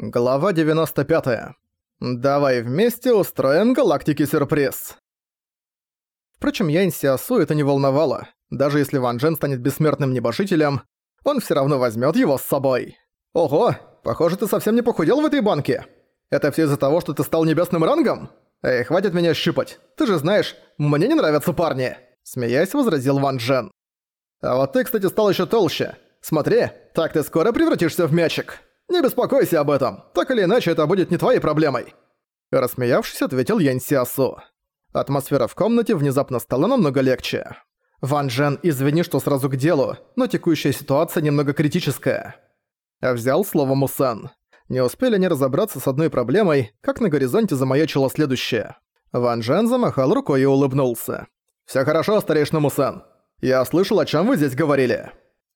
Глава 95. Давай вместе устроим галактике сюрприз. Впрочем, Янь Сиасу это не волновало. Даже если Ван Джен станет бессмертным небожителем, он все равно возьмет его с собой. Ого, похоже, ты совсем не похудел в этой банке. Это все из-за того, что ты стал небесным рангом? Эй, хватит меня щупать. Ты же знаешь, мне не нравятся парни. Смеясь, возразил Ван Джен. А вот ты, кстати, стал еще толще. Смотри, так ты скоро превратишься в мячик. «Не беспокойся об этом. Так или иначе, это будет не твоей проблемой». Рассмеявшись, ответил Янь Сиасу. Атмосфера в комнате внезапно стала намного легче. «Ван Джен, извини, что сразу к делу, но текущая ситуация немного критическая». Взял слово Мусан. Не успели они разобраться с одной проблемой, как на горизонте замаячило следующее. Ван Джен замахал рукой и улыбнулся. «Всё хорошо, старейшина Мусан. Я слышал, о чём вы здесь говорили».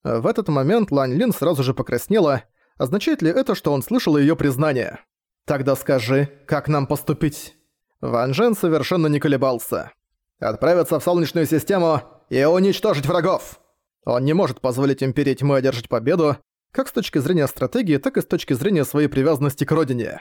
В этот момент Лань Лин сразу же покраснела Означает ли это, что он слышал её признание? «Тогда скажи, как нам поступить?» Ван Джен совершенно не колебался. «Отправиться в Солнечную систему и уничтожить врагов!» Он не может позволить Империи Тьмы одержать победу, как с точки зрения стратегии, так и с точки зрения своей привязанности к родине.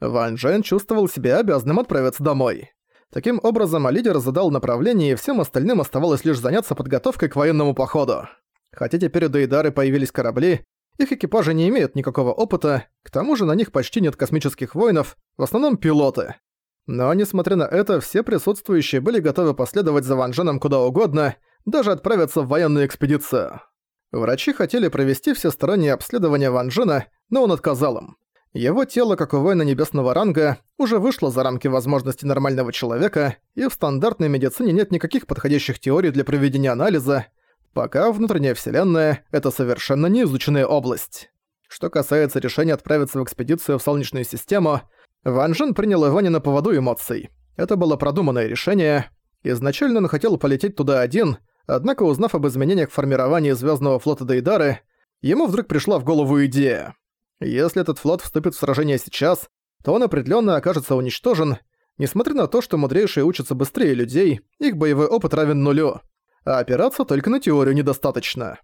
Ван Джен чувствовал себя обязанным отправиться домой. Таким образом, лидер задал направление, и всем остальным оставалось лишь заняться подготовкой к военному походу. Хотя теперь у Дейдары появились корабли, их экипажи не имеют никакого опыта, к тому же на них почти нет космических воинов, в основном пилоты. Но несмотря на это, все присутствующие были готовы последовать за Ван куда угодно, даже отправиться в военную экспедицию. Врачи хотели провести всестороннее обследование Ван Джена, но он отказал им. Его тело, как у воина небесного ранга, уже вышло за рамки возможностей нормального человека, и в стандартной медицине нет никаких подходящих теорий для проведения анализа, Пока внутренняя вселенная — это совершенно неизученная область. Что касается решения отправиться в экспедицию в Солнечную систему, Ван Жен принял его не на поводу эмоций. Это было продуманное решение. Изначально он хотел полететь туда один, однако узнав об изменениях в формировании Звездного флота Дейдары, ему вдруг пришла в голову идея. Если этот флот вступит в сражение сейчас, то он определенно окажется уничтожен, несмотря на то, что мудрейшие учатся быстрее людей, их боевой опыт равен нулю а опираться только на теорию недостаточно.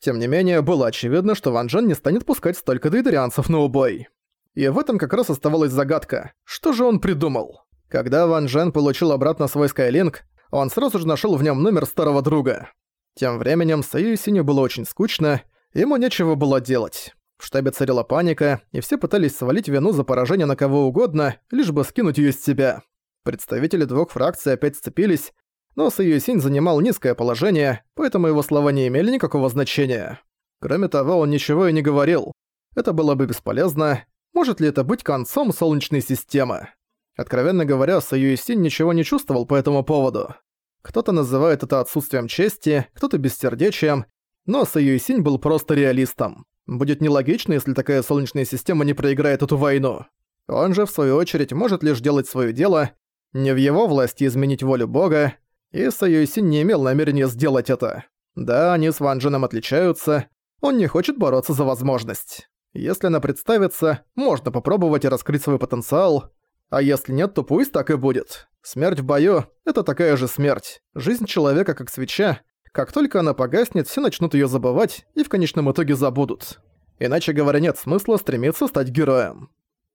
Тем не менее, было очевидно, что Ван Джен не станет пускать столько дейдерианцев на убой. И в этом как раз оставалась загадка. Что же он придумал? Когда Ван Джен получил обратно свой Скайлинг, он сразу же нашел в нем номер старого друга. Тем временем Саю Синю было очень скучно, ему нечего было делать. В штабе царила паника, и все пытались свалить вину за поражение на кого угодно, лишь бы скинуть ее с себя. Представители двух фракций опять сцепились, но Саюсинь занимал низкое положение, поэтому его слова не имели никакого значения. Кроме того, он ничего и не говорил. Это было бы бесполезно. Может ли это быть концом Солнечной системы? Откровенно говоря, Саюсинь ничего не чувствовал по этому поводу. Кто-то называет это отсутствием чести, кто-то бессердечием, но Саюсинь был просто реалистом. Будет нелогично, если такая Солнечная система не проиграет эту войну. Он же, в свою очередь, может лишь делать свое дело, не в его власти изменить волю Бога, и Союзин не имел намерения сделать это. Да, они с Ван Дженом отличаются, он не хочет бороться за возможность. Если она представится, можно попробовать и раскрыть свой потенциал, а если нет, то пусть так и будет. Смерть в бою — это такая же смерть. Жизнь человека как свеча. Как только она погаснет, все начнут её забывать и в конечном итоге забудут. Иначе говоря, нет смысла стремиться стать героем.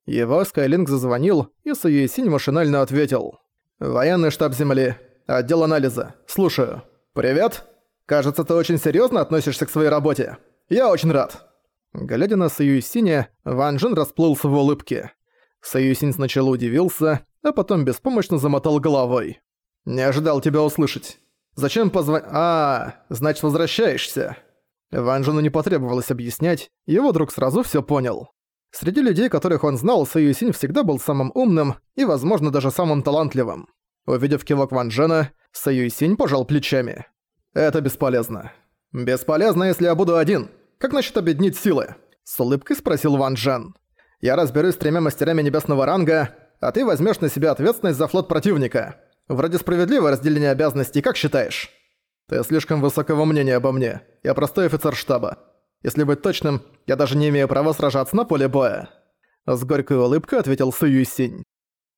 Его Скайлинг зазвонил, и Суюсинь машинально ответил. «Военный штаб Земли. Отдел анализа. Слушаю. Привет. Кажется, ты очень серьезно относишься к своей работе. Я очень рад. Глядя на Саюсиня, Ван Джин расплылся в улыбке. Саюсинь сначала удивился, а потом беспомощно замотал головой. «Не ожидал тебя услышать. Зачем позвон... А, значит, возвращаешься?» Ван Джину не потребовалось объяснять, его друг сразу всё понял. Среди людей, которых он знал, Саюсинь всегда был самым умным и, возможно, даже самым талантливым. Увидев кивок Ван Джена, Саюйсинь пожал плечами. «Это бесполезно». «Бесполезно, если я буду один. Как насчет объединить силы?» С улыбкой спросил Ван Джен. «Я разберусь с тремя мастерами небесного ранга, а ты возьмешь на себя ответственность за флот противника. Вроде справедливое разделение обязанностей, как считаешь?» «Ты слишком высокого мнения обо мне. Я простой офицер штаба. Если быть точным, я даже не имею права сражаться на поле боя». С горькой улыбкой ответил Сююсинь.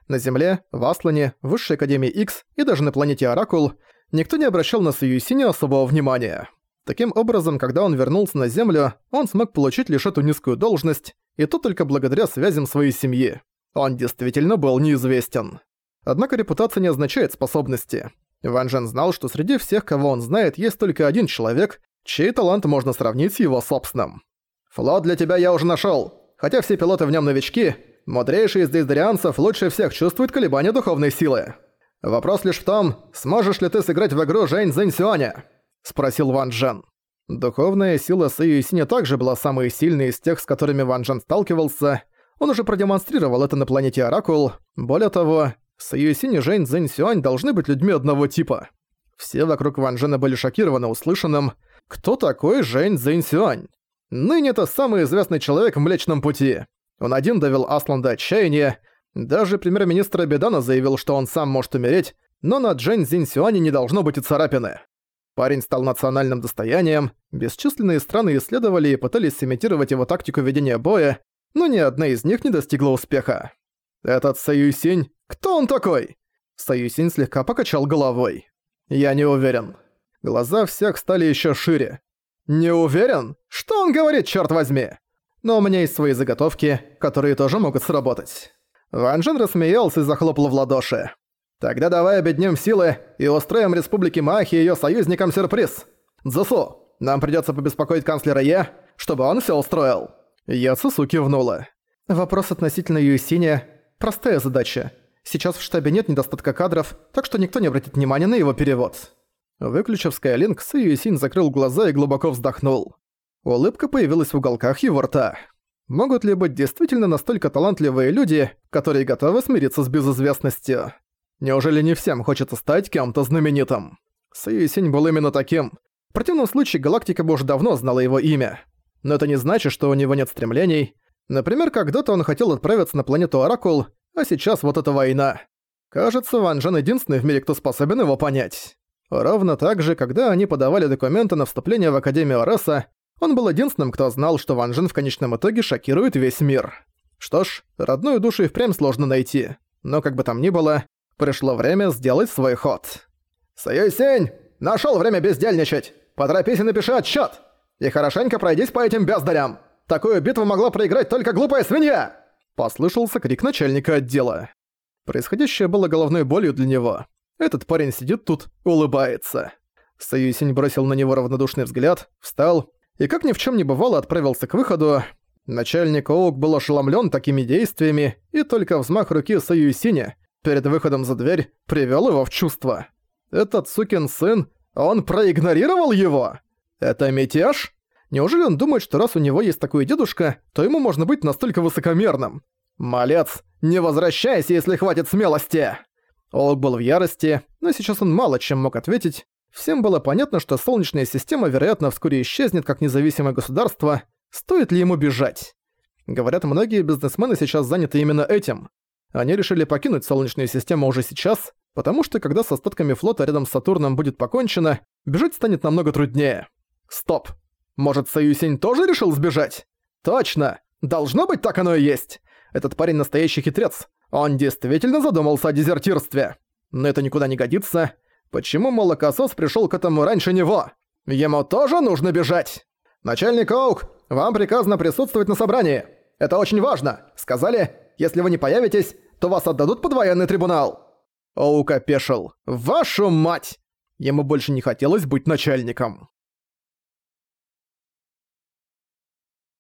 На Земле, в Аслане, в Высшей Академии X и даже на планете Оракул никто не обращал на Саюсине особого внимания. Таким образом, когда он вернулся на Землю, он смог получить лишь эту низкую должность, и то только благодаря связям своей семьи. Он действительно был неизвестен. Однако репутация не означает способности. Ван Джен знал, что среди всех, кого он знает, есть только один человек, чей талант можно сравнить с его собственным. «Флот для тебя я уже нашёл. Хотя все пилоты в нём новички, мудрейший из дейздарианцев лучше всех чувствует колебания духовной силы. Вопрос лишь в том, сможешь ли ты сыграть в игру Жень Зэнь Сюаня?» – спросил Ван Джен. Духовная сила Сэйю Синя также была самой сильной из тех, с которыми Ван Джен сталкивался. Он уже продемонстрировал это на планете Оракул. Более того, Саюсинь и Жень Цзэнь Сюань должны быть людьми одного типа. Все вокруг Ван Джена были шокированы услышанным. Кто такой Жень Цзэнь Сюань? Ныне это самый известный человек в Млечном Пути. Он один довел Аслан до отчаяния. Даже премьер-министр Абедана заявил, что он сам может умереть, но на Джень Цзинь Сюане не должно быть и царапины. Парень стал национальным достоянием, бесчисленные страны исследовали и пытались имитировать его тактику ведения боя, но ни одна из них не достигла успеха. Этот Саюсинь кто он такой?» Союзин слегка покачал головой. «Я не уверен». Глаза всех стали еще шире. «Не уверен? Что он говорит, черт возьми?» «Но у меня есть свои заготовки, которые тоже могут сработать». Ван Джен рассмеялся и захлопал в ладоши. «Тогда давай объединим силы и устроим Республике Махи и её союзникам сюрприз. Дзусу, нам придётся побеспокоить канцлера Е, чтобы он всё устроил». Я Цусу кивнула. «Вопрос относительно Юсиня – простая задача. Сейчас в штабе нет недостатка кадров, так что никто не обратит внимания на его перевод». Выключив Сы Юсинь закрыл глаза и глубоко вздохнул. Улыбка появилась в уголках его рта. Могут ли быть действительно настолько талантливые люди, которые готовы смириться с безызвестностью? Неужели не всем хочется стать кем-то знаменитым? Сы Юсинь был именно таким. В противном случае галактика бы уже давно знала его имя. Но это не значит, что у него нет стремлений. Например, когда-то он хотел отправиться на планету Оракул, а сейчас вот эта война. Кажется, Ван Джен единственный в мире, кто способен его понять. Ровно так же, когда они подавали документы на вступление в Академию Ареса, он был единственным, кто знал, что Ван Джен в конечном итоге шокирует весь мир. Что ж, родную душу и впрямь сложно найти. Но как бы там ни было, пришло время сделать свой ход. «Союзень! Нашёл время бездельничать! Поторопись и напиши отчёт! И хорошенько пройдись по этим бездарям! Такую битву могла проиграть только глупая свинья!» Послышался крик начальника отдела. Происходящее было головной болью для него. Этот парень сидит тут, улыбается. Союзень бросил на него равнодушный взгляд, встал и, как ни в чем не бывало, отправился к выходу. Начальник Оук был ошеломлен такими действиями, и только взмах руки Союзиня перед выходом за дверь привел его в чувство. Этот сукин сын, он проигнорировал его? Это мятеж? Неужели он думает, что раз у него есть такой дедушка, то ему можно быть настолько высокомерным? «Малец, не возвращайся, если хватит смелости!» Олк был в ярости, но сейчас он мало чем мог ответить. Всем было понятно, что Солнечная система, вероятно, вскоре исчезнет как независимое государство. Стоит ли ему бежать? Говорят, многие бизнесмены сейчас заняты именно этим. Они решили покинуть Солнечную систему уже сейчас, потому что когда с остатками флота рядом с Сатурном будет покончено, бежать станет намного труднее. Стоп, может, Союзень тоже решил сбежать? Точно! Должно быть, так оно и есть! Этот парень настоящий хитрец. Он действительно задумался о дезертирстве. Но это никуда не годится. Почему молокосос пришёл к этому раньше него? Ему тоже нужно бежать! Начальник Оук, вам приказано присутствовать на собрании. Это очень важно. Сказали, если вы не появитесь, то вас отдадут под военный трибунал. Оук опешил. Вашу мать! Ему больше не хотелось быть начальником.